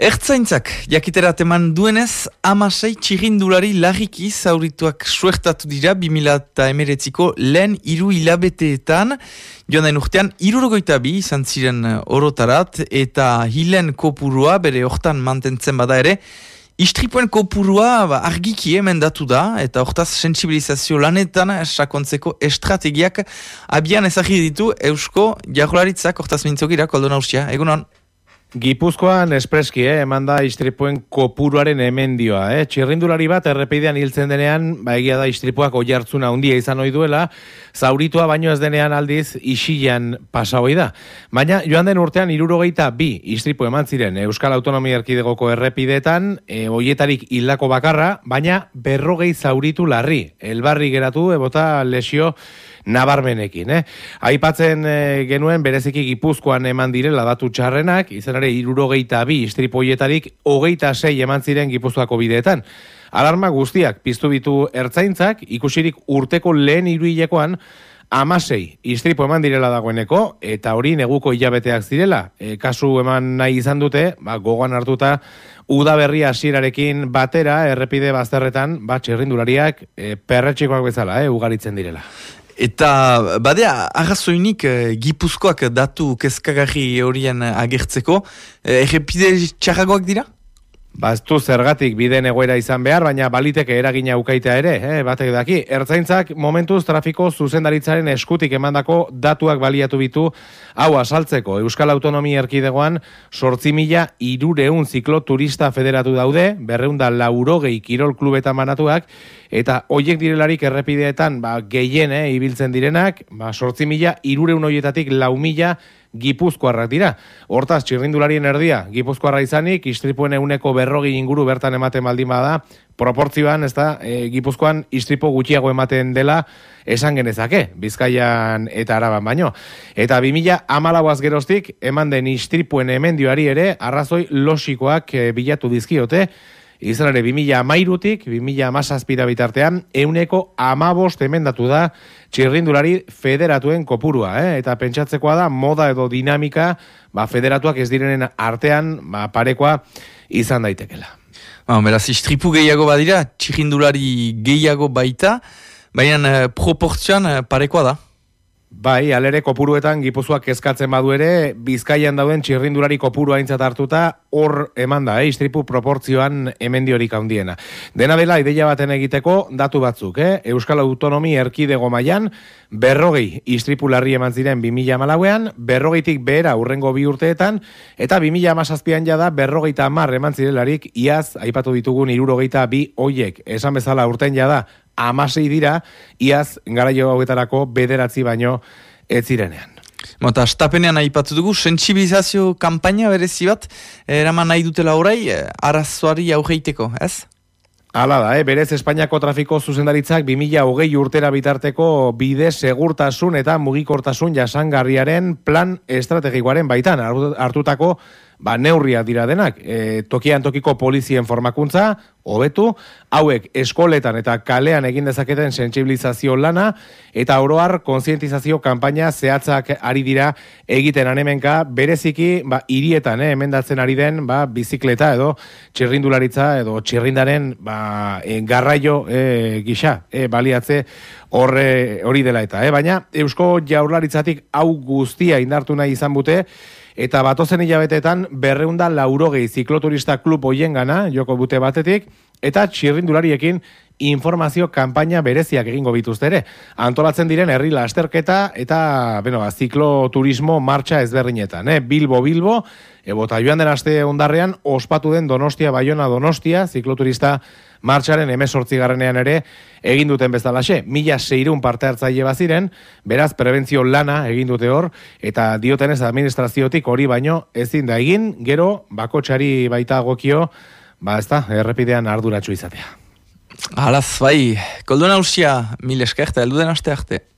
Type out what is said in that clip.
Ertzaintzak, jakitera teman duenez, amasei txirindulari lagiki zaurituak suertatu dira 2008ko lehen iru hilabeteetan. Joan den urtean, irurogoita bi izan ziren orotarat eta hilen kopurua bere hortan mantentzen bada ere, Istripuen kopurua ba, argiki hemen datu da, eta hortaz sensibilizazio lanetan sakontzeko estrategiak abian ezagir ditu Eusko Jagolaritzak hortaz mintzokira, koldona usia, egunon? Gipuzkoan espreski, eh, eman da istripuen kopuruaren emendioa. Eh. Txirrindulari bat errepidean hiltzen denean, ba egia da istripuak oi hartzuna handia izan ohi duela, zauritua baino ez denean aldiz isilan pasa hoi da. Baina joan den urtean irurogeita bi istripu eman ziren Euskal Autonomia Erkidegoko errepideetan, e, oietarik hildako bakarra, baina berrogei zauritu larri, elbarri geratu, ebota lesio nabarmenekin. Eh? Aipatzen e, genuen bereziki gipuzkoan eman direla datu txarrenak, izan ere irurogeita bi istripoietarik hogeita sei eman ziren gipuzkoako bideetan. Alarma guztiak piztu bitu ertzaintzak, ikusirik urteko lehen iruilekoan, amasei istripo eman direla dagoeneko, eta hori neguko hilabeteak zirela. E, kasu eman nahi izan dute, ba, gogoan hartuta, udaberri hasierarekin batera, errepide bazterretan, bat txerrindulariak e, perretxikoak bezala, e, ugaritzen direla. Eta badea, arrazoinik eh, gipuzkoak datu kezkagarri horien agertzeko, eh, errepide txarragoak dira? Ba, ez du zergatik biden egoera izan behar, baina baliteke eragina ukaita ere, eh, batek daki. Ertzaintzak momentuz trafiko zuzendaritzaren eskutik emandako datuak baliatu bitu hau asaltzeko. Euskal Autonomia Erkidegoan sortzi mila irureun ziklo turista federatu daude, berreunda laurogei kirol klubetan manatuak, eta hoiek direlarik errepideetan ba, gehien eh, ibiltzen direnak, ba, sortzi mila irureun hoietatik lau mila Gipuzkoarrak dira. Hortaz, txirrindularien erdia, Gipuzkoarra izanik, istripuen euneko berrogi inguru bertan ematen baldin bada, proportzioan, ez da, e, Gipuzkoan istripo gutxiago ematen dela esan genezake, Bizkaian eta Araban baino. Eta 2000 amalauaz geroztik, eman den istripuen emendioari ere, arrazoi losikoak e, bilatu dizkiote, izan ere 2000 amairutik, 2000 amazazpira bitartean, euneko amabost emendatu da txirrindulari federatuen kopurua, eh? eta pentsatzekoa da moda edo dinamika ba, federatuak ez direnen artean ba, parekoa izan daitekela. Ba, beraz, istripu gehiago badira, txirrindulari gehiago baita, baina eh, proportzioan eh, parekoa da. Bai, alere kopuruetan gipuzuak kezkatzen badu ere, bizkaian dauden txirrindulari kopuru aintzat hartuta, hor eman da, eh, istripu proportzioan emendiorik handiena. Dena dela, ideia baten egiteko, datu batzuk, eh? Euskal Autonomi erkidego mailan berrogei istripu larri eman ziren 2000 malauean, berrogeitik behera urrengo bi urteetan, eta 2000 amazazpian jada berrogeita amar eman zirelarik, iaz, aipatu ditugun irurogeita bi oiek, esan bezala urten jada, amasei dira, iaz, gara jo hauetarako bederatzi baino ez zirenean. Mota, estapenean aipatu dugu, sensibilizazio kampaina berezi bat, eraman nahi dutela orai, eh, arazoari augeiteko, ez? Hala da, eh? berez Espainiako trafiko zuzendaritzak 2000 urtera bitarteko bide segurtasun eta mugikortasun jasangarriaren plan estrategikoaren baitan hartutako ba, neurria dira denak, e, tokian tokiko polizien formakuntza, hobetu, hauek eskoletan eta kalean egin dezaketen sensibilizazio lana, eta oroar konsientizazio kanpaina zehatzak ari dira egiten anemenka, bereziki, ba, irietan, eh, emendatzen ari den, ba, bizikleta edo txirrindularitza edo txirrindaren ba, e, garraio e, gisa, e, baliatze horre hori dela eta, eh? baina Eusko Jaurlaritzatik hau guztia indartu nahi izan bute, eta batozen hilabetetan berreunda laurogei zikloturista klub hoien gana, joko bute batetik, eta txirrindulariekin informazio kanpaina bereziak egingo bituzte ere. Antolatzen diren herri lasterketa eta bueno, ba, zikloturismo martxa ezberdinetan. Eh? Bilbo, Bilbo, ebota joan den aste ondarrean, ospatu den Donostia, Bayona, Donostia, zikloturista martxaren emezortzi garrenean ere egin duten bezalaxe. Mila seirun parte hartzaile baziren, beraz prebentzio lana egin dute hor, eta diotenez administraziotik hori baino ezin da egin, gero bakotxari baita gokio, ba ez da, errepidean arduratxu izatea. Alaz, bai, kolduna usia mil eskerta, elduden aste arte.